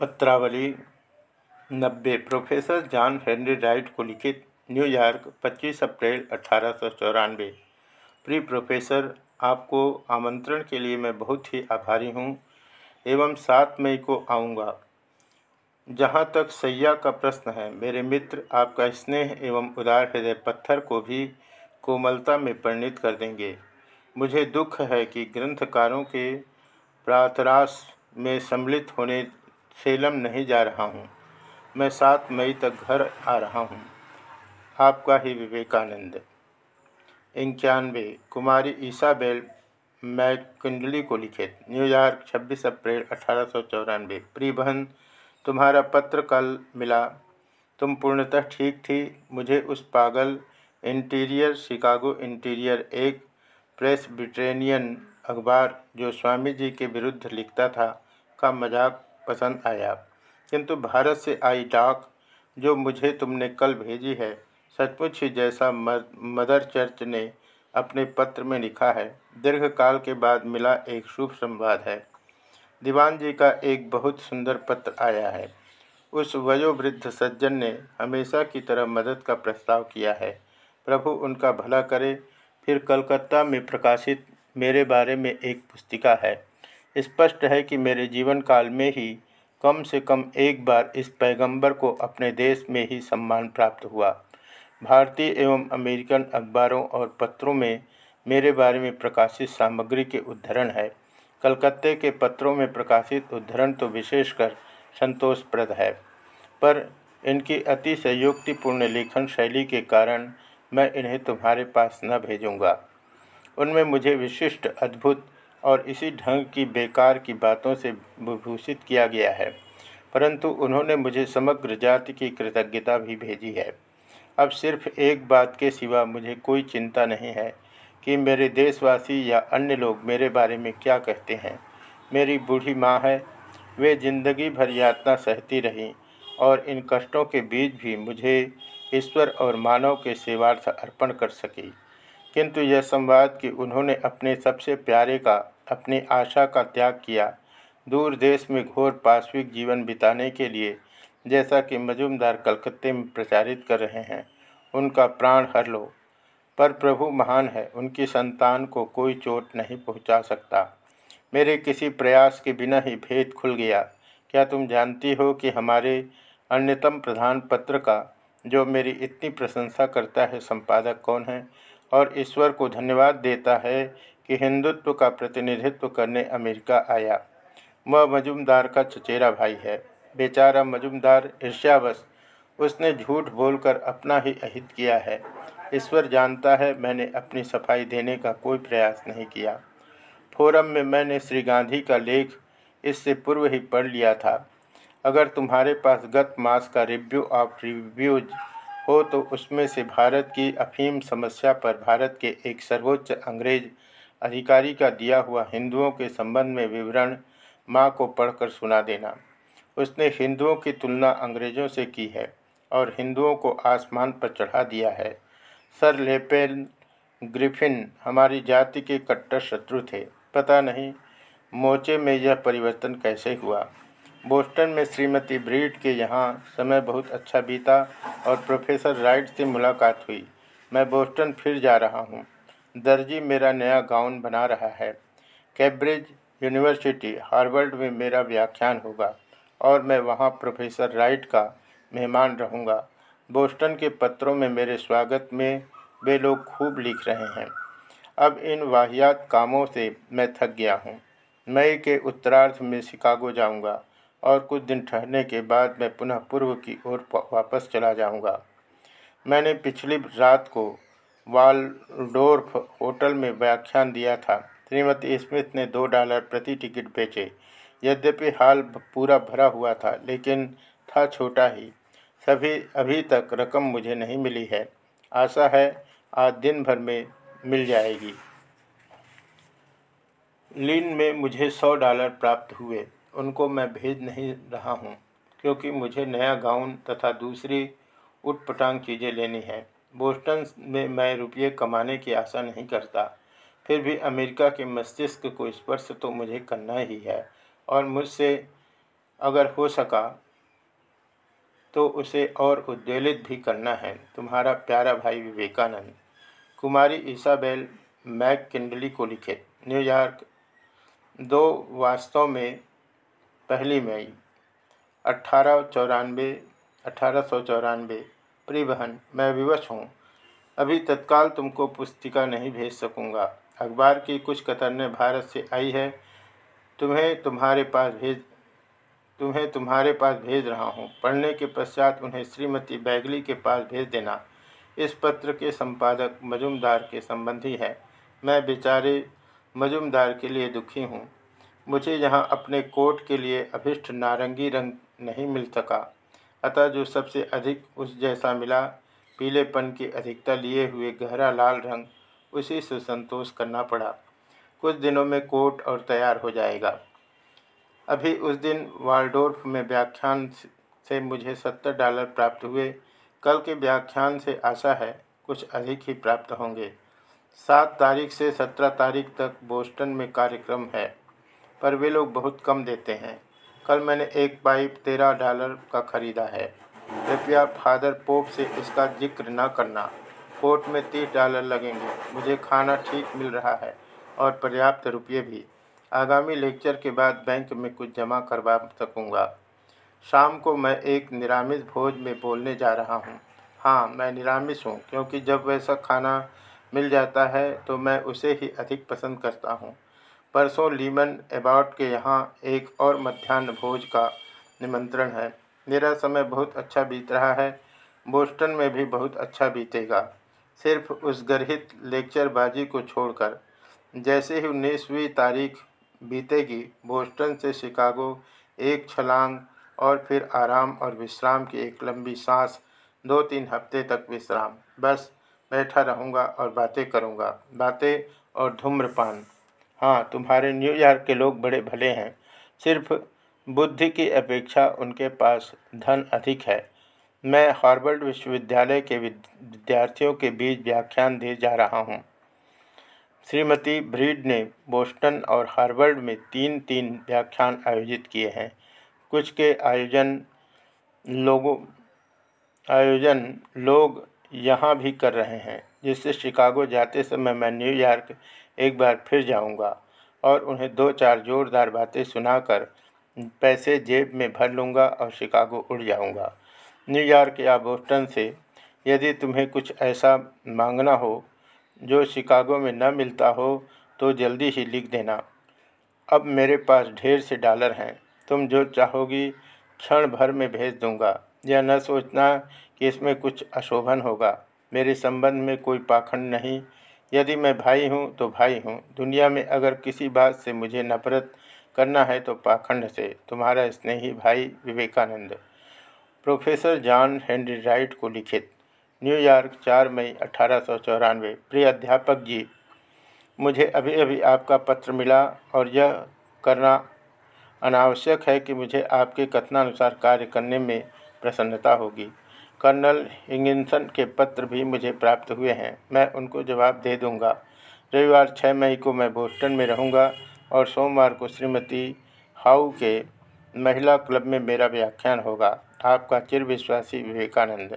पत्रावली नब्बे, professor John Henry Wright को लिखित न्यूयॉर्क 25 अप्रैल अठारह सौ चौरानबे प्री प्रोफेसर, आपको आमंत्रण के लिए मैं बहुत ही आभारी हूँ एवं सात मई को आऊँगा। जहाँ तक सैया का प्रश्न है, मेरे मित्र आपका स्नेह एवं उदार हृदय पत्थर को भी कोमलता में परिणित कर देंगे। मुझे दुख है कि ग्रंथकारों के प्रातराश में सम्मिलित होने सेलम नहीं जा रहा हूँ। मैं सात मई तक घर आ रहा हूँ। आपका ही विवेकानंद। इक्यानवे, कुमारी ईसाबेल मैकुंडली को लिखित न्यूयॉर्क 26 अप्रैल अठारह सौ चौरानवे। प्रिय बहन तुम्हारा पत्र कल मिला। तुम पूर्णतः ठीक थी। मुझे उस पागल इंटीरियर, शिकागो इंटीरियर, एक प्रेस ब्रिटेनियन अखबार, जो स्वामी जी के विरुद्ध लिखता था, का मज़ाक पसंद आया। किंतु भारत से आई डाक, जो मुझे तुमने कल भेजी है, सचमुच ही जैसा मदर चर्च ने अपने पत्र में लिखा है, दीर्घकाल के बाद मिला एक शुभ संवाद है। दीवान जी का एक बहुत सुंदर पत्र आया है। उस वयोवृद्ध सज्जन ने हमेशा की तरह मदद का प्रस्ताव किया है। प्रभु उनका भला करे, फिर कलकत्ता में प्रकाशित मेरे बारे में एक पुस्तिका है। स्पष्ट है कि मेरे जीवन काल में ही कम से कम एक बार इस पैगंबर को अपने देश में ही सम्मान प्राप्त हुआ। भारतीय एवं अमेरिकन अखबारों और पत्रों में मेरे बारे में प्रकाशित सामग्री के उद्धरण है। कलकत्ते के पत्रों में प्रकाशित उद्धरण तो विशेषकर संतोषप्रद है, पर इनकी अति संयुक्तिपूर्ण लेखन शैली के कारण मैं इन्हें तुम्हारे पास न भेजूँगा। उनमें मुझे विशिष्ट, अद्भुत और इसी ढंग की बेकार की बातों से विभूषित किया गया है। परंतु उन्होंने मुझे समग्र जाति की कृतज्ञता भी भेजी है। अब सिर्फ़ एक बात के सिवा मुझे कोई चिंता नहीं है कि मेरे देशवासी या अन्य लोग मेरे बारे में क्या कहते हैं। मेरी बूढ़ी माँ है, वे ज़िंदगी भर यातना सहती रहीं और इन कष्टों के बीच भी मुझे ईश्वर और मानव के सेवार्थ अर्पण कर सकी। किंतु यह संवाद कि उन्होंने अपने सबसे प्यारे का अपनी आशा का त्याग किया। दूर देश में घोर पाश्विक जीवन बिताने के लिए, जैसा कि मजुमदार कलकत्ते में प्रचारित कर रहे हैं, उनका प्राण हर लो। पर प्रभु महान है, उनकी संतान को कोई चोट नहीं पहुँचा सकता। मेरे किसी प्रयास के बिना ही भेद खुल गया। क्या तुम जानती हो कि हमारे अन्यतम प्रधान पत्र का, जो मेरी इतनी प्रशंसा करता है, संपादक कौन है? और ईश्वर को धन्यवाद देता है कि हिंदुत्व का प्रतिनिधित्व करने अमेरिका आया। वह मजुमदार का चचेरा भाई है। बेचारा मजुमदार ईर्ष्यावश उसने झूठ बोलकर अपना ही अहित किया है। ईश्वर जानता है मैंने अपनी सफ़ाई देने का कोई प्रयास नहीं किया। फोरम में मैंने श्री गांधी का लेख इससे पूर्व ही पढ़ लिया था। अगर तुम्हारे पास गत मास का रिव्यू ऑफ़ रिव्यूज़ हो तो उसमें से भारत की अफीम समस्या पर भारत के एक सर्वोच्च अंग्रेज़ अधिकारी का दिया हुआ हिंदुओं के संबंध में विवरण माँ को पढ़कर सुना देना। उसने हिंदुओं की तुलना अंग्रेज़ों से की है और हिंदुओं को आसमान पर चढ़ा दिया है। सर लेपेन ग्रिफिन हमारी जाति के कट्टर शत्रु थे। पता नहीं मोचे में यह परिवर्तन कैसे हुआ। बोस्टन में श्रीमती ब्रीड के यहाँ समय बहुत अच्छा बीता और प्रोफेसर राइट से मुलाकात हुई। मैं बोस्टन फिर जा रहा हूँ। दर्जी मेरा नया गाउन बना रहा है। कैम्ब्रिज यूनिवर्सिटी, हार्वर्ड में मेरा व्याख्यान होगा और मैं वहाँ प्रोफेसर राइट का मेहमान रहूँगा। बोस्टन के पत्रों में मेरे स्वागत में वे लोग खूब लिख रहे हैं। अब इन वाहियात कामों से मैं थक गया हूँ। मई के उत्तरार्ध में शिकागो जाऊँगा और कुछ दिन ठहरने के बाद मैं पुनः पूर्व की ओर वापस चला जाऊँगा। मैंने पिछली रात को वालडोर्फ होटल में व्याख्यान दिया था। श्रीमती स्मिथ ने दो डॉलर प्रति टिकट बेचे। यद्यपि हाल पूरा भरा हुआ था, लेकिन था छोटा ही। सभी, अभी तक रकम मुझे नहीं मिली है। आशा है आज दिन भर में मिल जाएगी। लीन में मुझे सौ डॉलर प्राप्त हुए। उनको मैं भेज नहीं रहा हूँ, क्योंकि मुझे नया गाउन तथा दूसरी उटपटांग चीज़ें लेनी हैं। बोस्टन में मैं रुपये कमाने की आशा नहीं करता। फिर भी अमेरिका के मस्तिष्क को स्पर्श तो मुझे करना ही है, और मुझसे अगर हो सका तो उसे और उद्वेलित भी करना है। तुम्हारा प्यारा भाई विवेकानंद। कुमारी ईसाबेल मैक किंडली को लिखे। न्यूयॉर्क, दो वास्तव में, पहली मई अट्ठारह चौरानवे, अठारह सौ चौरानवे परिवहन मैं विवश हूँ। अभी तत्काल तुमको पुस्तिका नहीं भेज सकूँगा। अखबार की कुछ कतरने भारत से आई है। तुम्हें तुम्हारे पास भेज, तुम्हें तुम्हारे पास भेज रहा हूँ। पढ़ने के पश्चात उन्हें श्रीमती बैगली के पास भेज देना। इस पत्र के संपादक मजुमदार के संबंधी है। मैं बेचारे मजुमदार के लिए दुखी हूँ। मुझे यहाँ अपने कोट के लिए अभिष्ट नारंगी रंग नहीं मिल सका। अतः जो सबसे अधिक उस जैसा मिला, पीलेपन की अधिकता लिए हुए गहरा लाल रंग, उसी से संतोष करना पड़ा। कुछ दिनों में कोट और तैयार हो जाएगा। अभी उस दिन वालडोर्फ में व्याख्यान से मुझे सत्तर डॉलर प्राप्त हुए। कल के व्याख्यान से आशा है, कुछ अधिक ही प्राप्त होंगे। सात तारीख से सत्रह तारीख तक बोस्टन में कार्यक्रम है, पर वे लोग बहुत कम देते हैं। कल मैंने एक पाइप तेरह डॉलर का ख़रीदा है। कृपया फादर पोप से इसका ज़िक्र न करना। कोर्ट में तीस डॉलर लगेंगे। मुझे खाना ठीक मिल रहा है और पर्याप्त रुपये भी। आगामी लेक्चर के बाद बैंक में कुछ जमा करवा सकूँगा। शाम को मैं एक निरामिष भोज में बोलने जा रहा हूँ। हाँ मैं निरामिष हूँ, क्योंकि जब वैसा खाना मिल जाता है तो मैं उसे ही अधिक पसंद करता हूँ। परसों लीमन एबाउट के यहाँ एक और मध्यान्ह भोज का निमंत्रण है। मेरा समय बहुत अच्छा बीत रहा है। बोस्टन में भी बहुत अच्छा बीतेगा। सिर्फ़ उस गर्हित लेक्चरबाजी को छोड़कर। जैसे ही उन्नीसवीं तारीख बीतेगी, बोस्टन से शिकागो एक छलांग और फिर आराम और विश्राम की एक लंबी सांस दो तीन हफ़्ते तक विश्राम। बस, बैठा रहूँगा और बातें करूँगा। बातें और धूम्रपान। हाँ तुम्हारे न्यूयॉर्क के लोग बड़े भले हैं। सिर्फ़ बुद्धि की अपेक्षा उनके पास धन अधिक है। मैं हार्वर्ड विश्वविद्यालय के विद्यार्थियों के बीच व्याख्यान दे जा रहा हूँ। श्रीमती ब्रीड ने बोस्टन और हार्वर्ड में तीन तीन व्याख्यान आयोजित किए हैं। कुछ के आयोजन लोगों, आयोजन लोग यहाँ भी कर रहे हैं, जिससे शिकागो जाते समय मैं न्यूयॉर्क एक बार फिर जाऊँगा और उन्हें दो चार जोरदार बातें सुनाकर पैसे जेब में भर लूँगा और शिकागो उड़ जाऊँगा। न्यूयॉर्क या बोस्टन से यदि तुम्हें कुछ ऐसा मांगना हो, जो शिकागो में न मिलता हो तो जल्दी ही लिख देना। अब मेरे पास ढेर से डॉलर हैं। तुम जो चाहोगी क्षण भर में भेज दूँगा। यह न सोचना कि इसमें कुछ अशोभन होगा। मेरे संबंध में कोई पाखंड नहीं। यदि मैं भाई हूँ तो भाई हूँ। दुनिया में अगर किसी बात से मुझे नफरत करना है तो पाखंड से। तुम्हारा स्नेही भाई Vivekananda. Professor John Henry Wright को लिखित। न्यूयॉर्क चार मई, अठारह सौ चौरानवे। प्रिय अध्यापक जी, मुझे अभी अभी आपका पत्र मिला और यह करना अनावश्यक है कि मुझे आपके कथनानुसार कार्य करने में प्रसन्नता होगी। कर्नल हिंगिसन के पत्र भी मुझे प्राप्त हुए हैं। मैं उनको जवाब दे दूँगा। रविवार छः मई को मैं बोस्टन में रहूँगा और सोमवार को श्रीमती हाउ के महिला क्लब में मेरा व्याख्यान होगा। आपका चिर विश्वासी विवेकानंद।